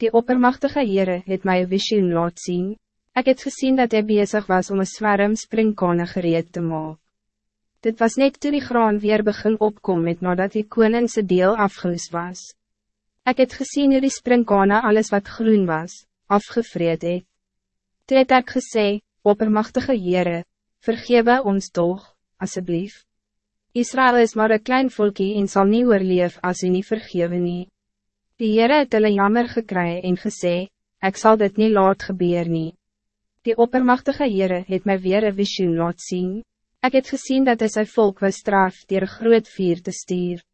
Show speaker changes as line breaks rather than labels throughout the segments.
Die oppermachtige Heere het my een visioen laat zien. Ik het gezien dat hij bezig was om een zwerm springkane gereed te maken. Dit was net toen die graan weer begin opkom met nadat die koningse deel afgeloos was. Ik het gezien hoe die springkane alles wat groen was, afgevreed het. Toe het ek gesê, oppermachtige Heere, vergewe ons toch, alsjeblieft. Israël is maar een klein volkie en zal niet oorleef als u niet vergewe nie. Die Heere het hulle jammer gekry en gesê, ik zal dit niet laat gebeur nie. Die oppermachtige Heere het mij weer een visioen laat zien. Ik het gezien dat hij zijn volk was straf dier groot vier te stuur.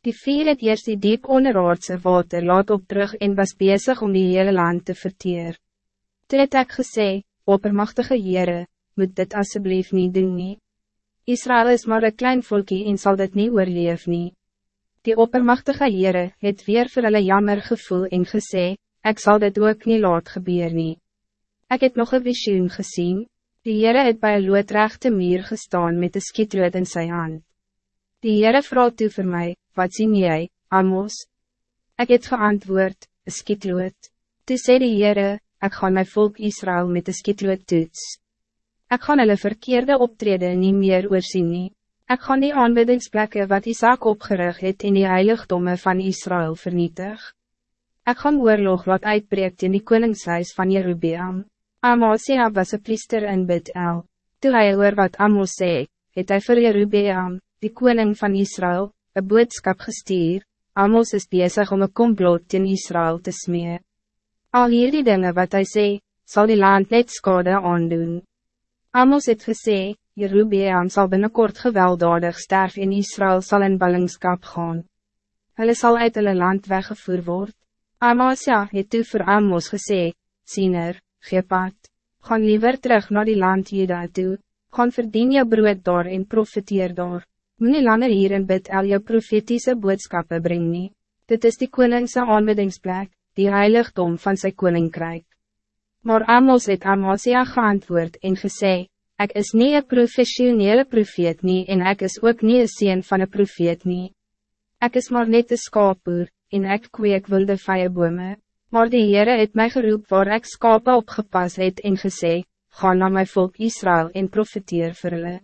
Die vier het eerst die diep onderaardse water laat op terug en was bezig om die hele land te verteer. Toe het ek gesê, oppermachtige Heere, moet dit alsjeblieft niet doen nie. Israël is maar een klein volkie en zal dit niet oorleef nie. Die oppermachtige Heere het weer vir hulle jammer gevoel en gesê, ik zal dit ook niet laat gebeur nie. Ek het nog een visioen gezien. Die Heere het bij een loodrechte muur gestaan met de skietrood in zijn hand. Die Heere vraag toe vir my, wat sien jy, Amos? Ik het geantwoord, een skietrood. Toe sê die Heere, ek gaan my volk Israël met de skietrood toets. Ek gaan hulle verkeerde optreden niet meer oorzien nie. Ek gaan die aanbiddingsplekke wat Isaac opgerig het in die heiligdomme van Israël vernietig. Ek gaan oorlog wat uitbreekt in die koningshuis van Jerubiam. Amasia was een priester in Bid-El. Toe hy hoor wat Amos sê, het hy vir Jerubiam, die koning van Israël, een boodskap gestuur. Amos is bezig om een komplot in Israël te smee. Al hierdie dinge wat hij sê, zal die land net skade aandoen. Amos het gesê, Jerubiam zal binnenkort gewelddadig sterf en Israël zal in ballingskap gaan. Hulle sal uit hulle land weggevoer word. Amasia het toe vir Amos gesê, Siener, gee pad, gaan liever terug naar die land Juda toe, gaan verdien jou brood daar en profiteer daar. Moet nie langer hier in bid al jou profetiese boodskappe bring nie. Dit is die koningse aanbidingsplek, die heiligdom van zijn koninkrijk. Maar Amos het Amasia geantwoord en gesê, ik is niet een professionele profeet nie en ik is ook niet een sien van een profeet nie. Ik is maar net een skaapboer, en ik kweek wilde vijebome, maar die Heere het mij geroep waar ik skape opgepas het en gesê, ga naar mijn volk Israël en profeteer vir hulle.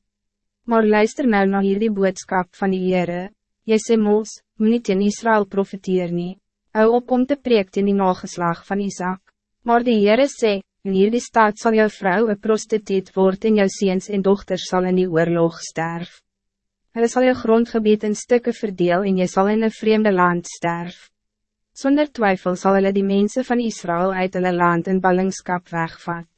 Maar luister nou na hierdie boodskap van die Heere, jy sê mos, moet niet in Israël profeteer nie, hou op om te preek in die nageslag van Isaac. Maar die Heere sê, in hierdie staat zal jou vrouw een prostituut worden en jou ziens en dochters zal in die oorlog sterf. Hulle sal jou grondgebied in stukken verdeel en jy zal in een vreemde land sterf. Zonder twijfel zal hulle die mensen van Israël uit hulle land in ballingskap wegvat.